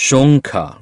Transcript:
Shonka